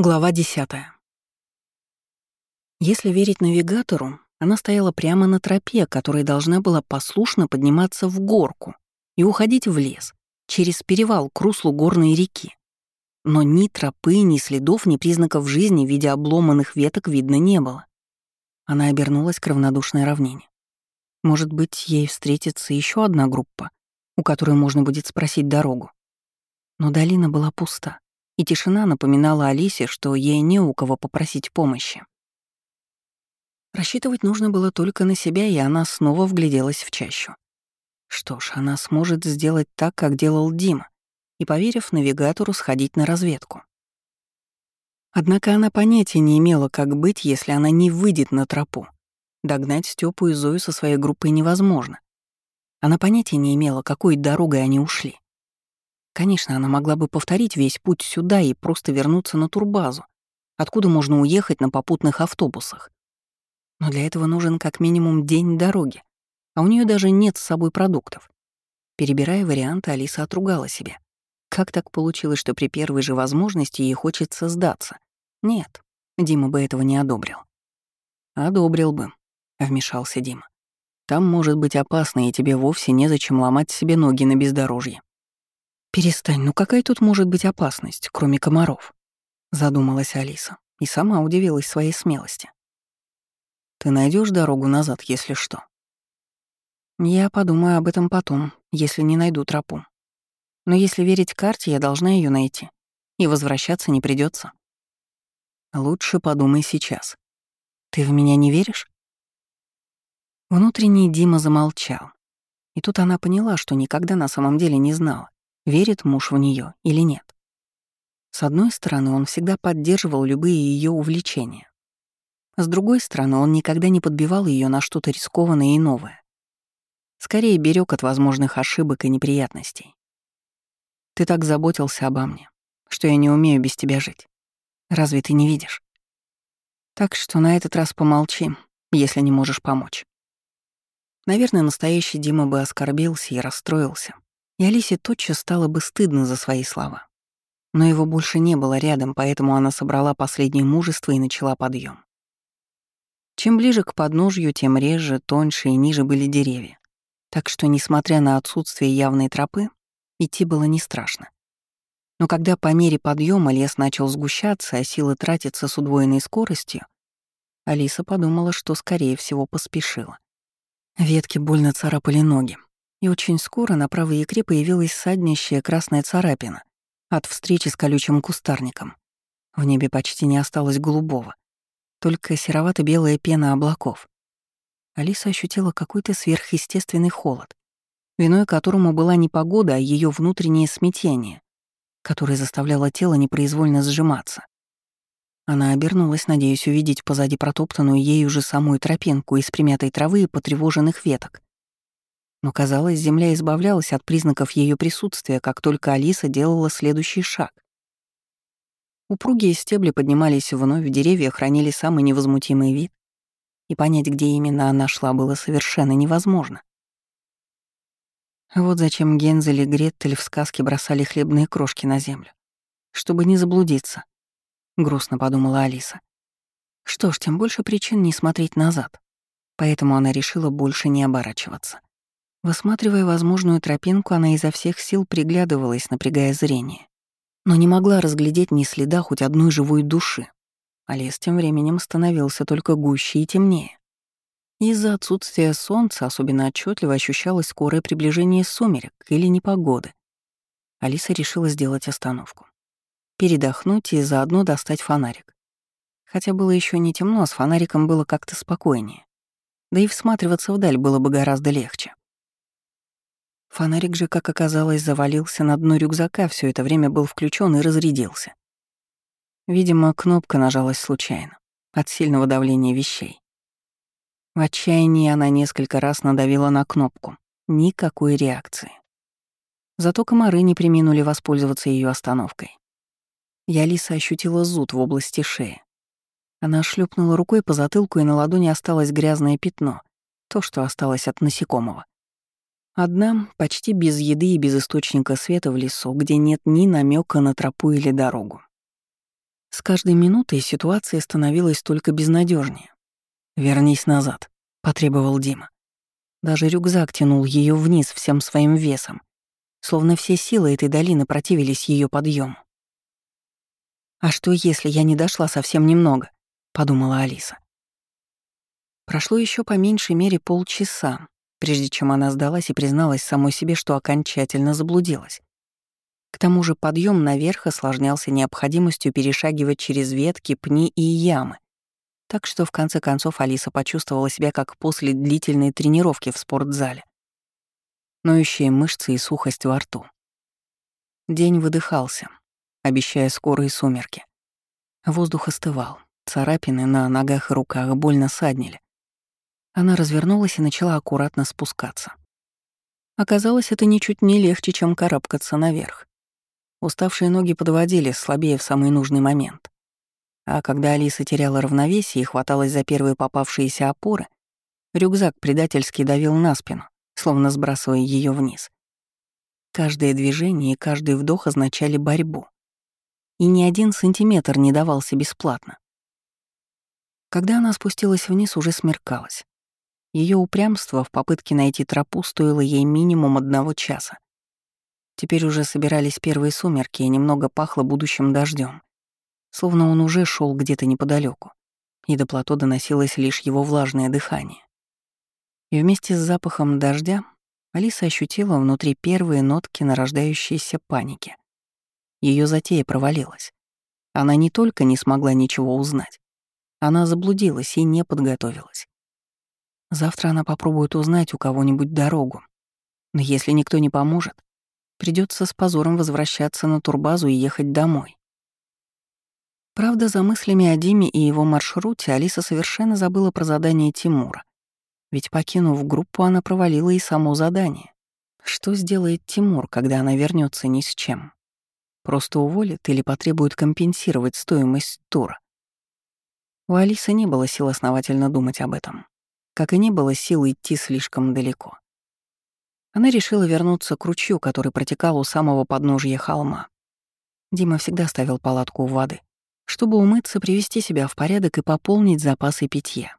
Глава 10. Если верить навигатору, она стояла прямо на тропе, которая должна была послушно подниматься в горку и уходить в лес, через перевал к руслу горной реки. Но ни тропы, ни следов, ни признаков жизни в виде обломанных веток видно не было. Она обернулась к равнодушной равнине. Может быть, ей встретится еще одна группа, у которой можно будет спросить дорогу. Но долина была пуста и тишина напоминала Алисе, что ей не у кого попросить помощи. Рассчитывать нужно было только на себя, и она снова вгляделась в чащу. Что ж, она сможет сделать так, как делал Дима, и, поверив навигатору, сходить на разведку. Однако она понятия не имела, как быть, если она не выйдет на тропу. Догнать Степу и Зою со своей группой невозможно. Она понятия не имела, какой дорогой они ушли. Конечно, она могла бы повторить весь путь сюда и просто вернуться на турбазу, откуда можно уехать на попутных автобусах. Но для этого нужен как минимум день дороги, а у нее даже нет с собой продуктов. Перебирая варианты, Алиса отругала себя. Как так получилось, что при первой же возможности ей хочется сдаться? Нет, Дима бы этого не одобрил. «Одобрил бы», — вмешался Дима. «Там может быть опасно, и тебе вовсе незачем ломать себе ноги на бездорожье. «Перестань, ну какая тут может быть опасность, кроме комаров?» — задумалась Алиса и сама удивилась своей смелости. «Ты найдешь дорогу назад, если что?» «Я подумаю об этом потом, если не найду тропу. Но если верить карте, я должна ее найти, и возвращаться не придется. Лучше подумай сейчас. Ты в меня не веришь?» Внутренний Дима замолчал. И тут она поняла, что никогда на самом деле не знала, верит муж в нее или нет. С одной стороны, он всегда поддерживал любые ее увлечения. С другой стороны, он никогда не подбивал ее на что-то рискованное и новое. Скорее берег от возможных ошибок и неприятностей. Ты так заботился обо мне, что я не умею без тебя жить. Разве ты не видишь? Так что на этот раз помолчи, если не можешь помочь. Наверное, настоящий Дима бы оскорбился и расстроился, и Алисе тотчас стало бы стыдно за свои слова. Но его больше не было рядом, поэтому она собрала последнее мужество и начала подъем. Чем ближе к подножью, тем реже, тоньше и ниже были деревья. Так что, несмотря на отсутствие явной тропы, идти было не страшно. Но когда по мере подъема лес начал сгущаться, а силы тратиться с удвоенной скоростью, Алиса подумала, что, скорее всего, поспешила. Ветки больно царапали ноги, и очень скоро на правой икре появилась саднищая красная царапина от встречи с колючим кустарником. В небе почти не осталось голубого, только серовато-белая пена облаков. Алиса ощутила какой-то сверхъестественный холод, виной которому была не погода, а ее внутреннее смятение, которое заставляло тело непроизвольно сжиматься. Она обернулась, надеясь увидеть позади протоптанную ею же самую тропинку из примятой травы и потревоженных веток. Но, казалось, земля избавлялась от признаков ее присутствия, как только Алиса делала следующий шаг. Упругие стебли поднимались вновь, деревья хранили самый невозмутимый вид, и понять, где именно она шла, было совершенно невозможно. Вот зачем Гензель и Греттель в сказке бросали хлебные крошки на землю. Чтобы не заблудиться, — грустно подумала Алиса. Что ж, тем больше причин не смотреть назад. Поэтому она решила больше не оборачиваться. Высматривая возможную тропинку, она изо всех сил приглядывалась, напрягая зрение. Но не могла разглядеть ни следа хоть одной живой души. А лес тем временем становился только гуще и темнее. Из-за отсутствия солнца особенно отчетливо ощущалось скорое приближение сумерек или непогоды. Алиса решила сделать остановку. Передохнуть и заодно достать фонарик. Хотя было еще не темно, с фонариком было как-то спокойнее. Да и всматриваться вдаль было бы гораздо легче. Фонарик же, как оказалось, завалился на дно рюкзака, все это время был включен и разрядился. Видимо, кнопка нажалась случайно, от сильного давления вещей. В отчаянии она несколько раз надавила на кнопку. Никакой реакции. Зато комары не приминули воспользоваться ее остановкой. Я Лиса ощутила зуд в области шеи. Она шлепнула рукой по затылку, и на ладони осталось грязное пятно, то, что осталось от насекомого. Одна, почти без еды и без источника света в лесу, где нет ни намека на тропу или дорогу. С каждой минутой ситуация становилась только безнадежнее. «Вернись назад», — потребовал Дима. Даже рюкзак тянул ее вниз всем своим весом, словно все силы этой долины противились ее подъему. «А что, если я не дошла совсем немного?» — подумала Алиса. Прошло еще по меньшей мере полчаса, прежде чем она сдалась и призналась самой себе, что окончательно заблудилась. К тому же подъем наверх осложнялся необходимостью перешагивать через ветки, пни и ямы. Так что в конце концов Алиса почувствовала себя как после длительной тренировки в спортзале. Ноющие мышцы и сухость во рту. День выдыхался, обещая скорые сумерки. Воздух остывал, царапины на ногах и руках больно саднили. Она развернулась и начала аккуратно спускаться. Оказалось, это ничуть не легче, чем карабкаться наверх. Уставшие ноги подводили, слабее в самый нужный момент. А когда Алиса теряла равновесие и хваталась за первые попавшиеся опоры, рюкзак предательски давил на спину, словно сбрасывая ее вниз. Каждое движение и каждый вдох означали борьбу. И ни один сантиметр не давался бесплатно. Когда она спустилась вниз, уже смеркалось. Ее упрямство в попытке найти тропу стоило ей минимум одного часа. Теперь уже собирались первые сумерки, и немного пахло будущим дождем, словно он уже шел где-то неподалеку, и до плато доносилось лишь его влажное дыхание. И вместе с запахом дождя Алиса ощутила внутри первые нотки нарождающейся паники. Ее затея провалилась. Она не только не смогла ничего узнать, она заблудилась и не подготовилась. Завтра она попробует узнать у кого-нибудь дорогу. Но если никто не поможет, Придется с позором возвращаться на турбазу и ехать домой. Правда, за мыслями о Диме и его маршруте Алиса совершенно забыла про задание Тимура. Ведь, покинув группу, она провалила и само задание. Что сделает Тимур, когда она вернется ни с чем? Просто уволит или потребует компенсировать стоимость тура? У Алисы не было сил основательно думать об этом, как и не было сил идти слишком далеко. Она решила вернуться к ручью, который протекал у самого подножья холма. Дима всегда ставил палатку у воды, чтобы умыться, привести себя в порядок и пополнить запасы питья.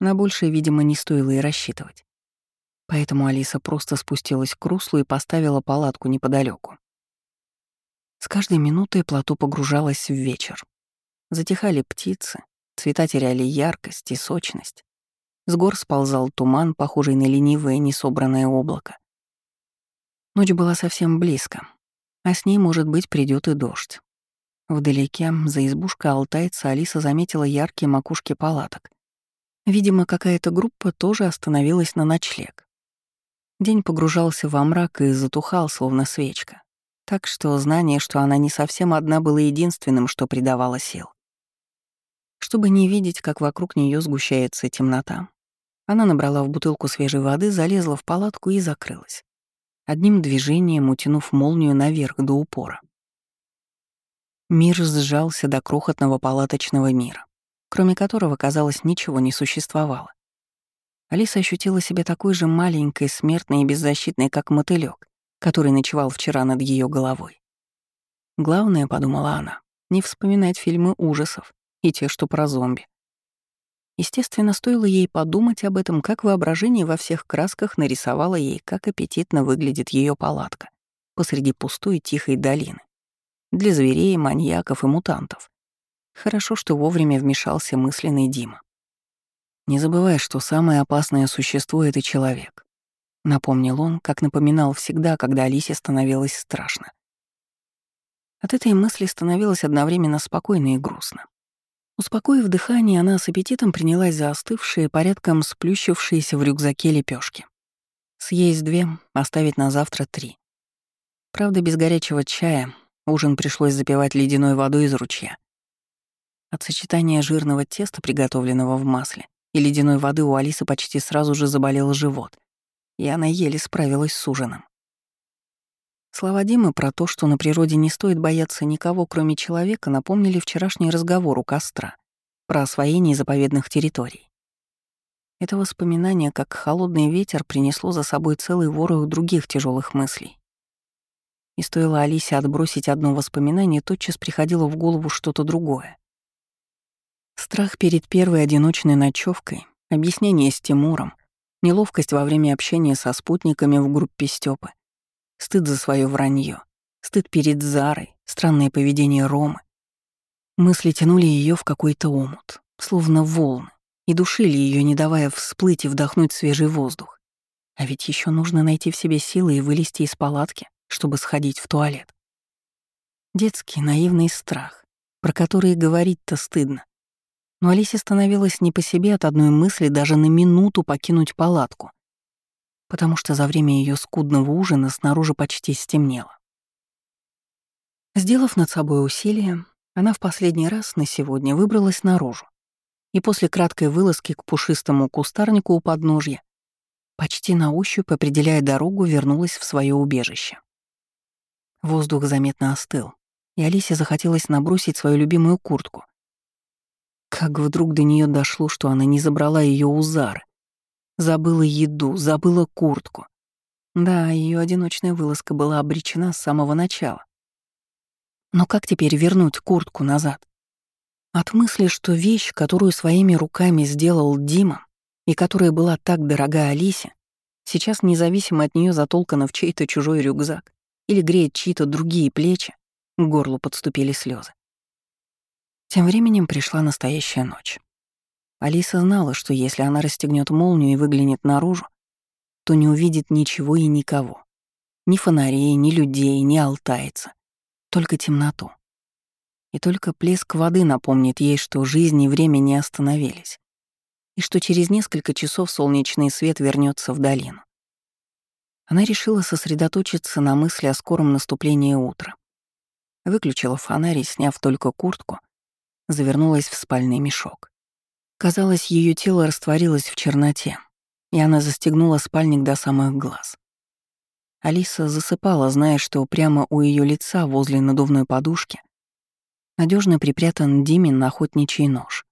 На большее, видимо, не стоило и рассчитывать. Поэтому Алиса просто спустилась к руслу и поставила палатку неподалеку. С каждой минутой плато погружалось в вечер. Затихали птицы, цвета теряли яркость и сочность. С гор сползал туман, похожий на ленивое несобранное облако. Ночь была совсем близко, а с ней, может быть, придет и дождь. Вдалеке, за избушкой алтайца, Алиса заметила яркие макушки палаток. Видимо, какая-то группа тоже остановилась на ночлег. День погружался во мрак и затухал, словно свечка. Так что знание, что она не совсем одна, было единственным, что придавало сил. Чтобы не видеть, как вокруг нее сгущается темнота, она набрала в бутылку свежей воды, залезла в палатку и закрылась одним движением утянув молнию наверх до упора. Мир сжался до крохотного палаточного мира, кроме которого, казалось, ничего не существовало. Алиса ощутила себя такой же маленькой, смертной и беззащитной, как мотылёк, который ночевал вчера над ее головой. Главное, подумала она, не вспоминать фильмы ужасов и те, что про зомби. Естественно, стоило ей подумать об этом, как воображение во всех красках нарисовало ей, как аппетитно выглядит ее палатка посреди пустой тихой долины. Для зверей, маньяков и мутантов. Хорошо, что вовремя вмешался мысленный Дима. «Не забывай, что самое опасное существо — это человек», — напомнил он, как напоминал всегда, когда Алисе становилось страшно. От этой мысли становилось одновременно спокойно и грустно. Успокоив дыхание, она с аппетитом принялась за остывшие, порядком сплющившиеся в рюкзаке лепешки. Съесть две, оставить на завтра три. Правда, без горячего чая ужин пришлось запивать ледяной водой из ручья. От сочетания жирного теста, приготовленного в масле, и ледяной воды у Алисы почти сразу же заболел живот, и она еле справилась с ужином. Слова Димы про то, что на природе не стоит бояться никого, кроме человека, напомнили вчерашний разговор у костра про освоение заповедных территорий. Это воспоминание, как холодный ветер, принесло за собой целый ворох других тяжелых мыслей. И стоило Алисе отбросить одно воспоминание, тотчас приходило в голову что-то другое. Страх перед первой одиночной ночевкой, объяснение с Тимуром, неловкость во время общения со спутниками в группе Стёпы, стыд за свое вранье, стыд перед Зарой, странное поведение Ромы. Мысли тянули ее в какой-то омут, словно волны, и душили ее, не давая всплыть и вдохнуть свежий воздух. А ведь еще нужно найти в себе силы и вылезти из палатки, чтобы сходить в туалет. Детский наивный страх, про который говорить-то стыдно. Но Алисе становилось не по себе от одной мысли даже на минуту покинуть палатку, потому что за время ее скудного ужина снаружи почти стемнело. Сделав над собой усилие, она в последний раз на сегодня выбралась наружу и после краткой вылазки к пушистому кустарнику у подножья, почти на ощупь, определяя дорогу, вернулась в свое убежище. Воздух заметно остыл, и Алисе захотелось набросить свою любимую куртку. Как вдруг до нее дошло, что она не забрала ее у Зары. Забыла еду, забыла куртку. Да, ее одиночная вылазка была обречена с самого начала. Но как теперь вернуть куртку назад? От мысли, что вещь, которую своими руками сделал Дима, и которая была так дорога Алисе, сейчас независимо от нее затолкана в чей-то чужой рюкзак или греет чьи-то другие плечи, к горлу подступили слезы. Тем временем пришла настоящая ночь. Алиса знала, что если она расстегнет молнию и выглянет наружу, то не увидит ничего и никого. Ни фонарей, ни людей, ни алтайца. Только темноту. И только плеск воды напомнит ей, что жизнь и время не остановились, и что через несколько часов солнечный свет вернется в долину. Она решила сосредоточиться на мысли о скором наступлении утра. Выключила фонарь и, сняв только куртку, завернулась в спальный мешок. Казалось, ее тело растворилось в черноте, и она застегнула спальник до самых глаз. Алиса засыпала, зная, что прямо у ее лица возле надувной подушки надежно припрятан Димин охотничий нож.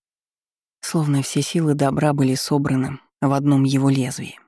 Словно все силы добра были собраны в одном его лезвии.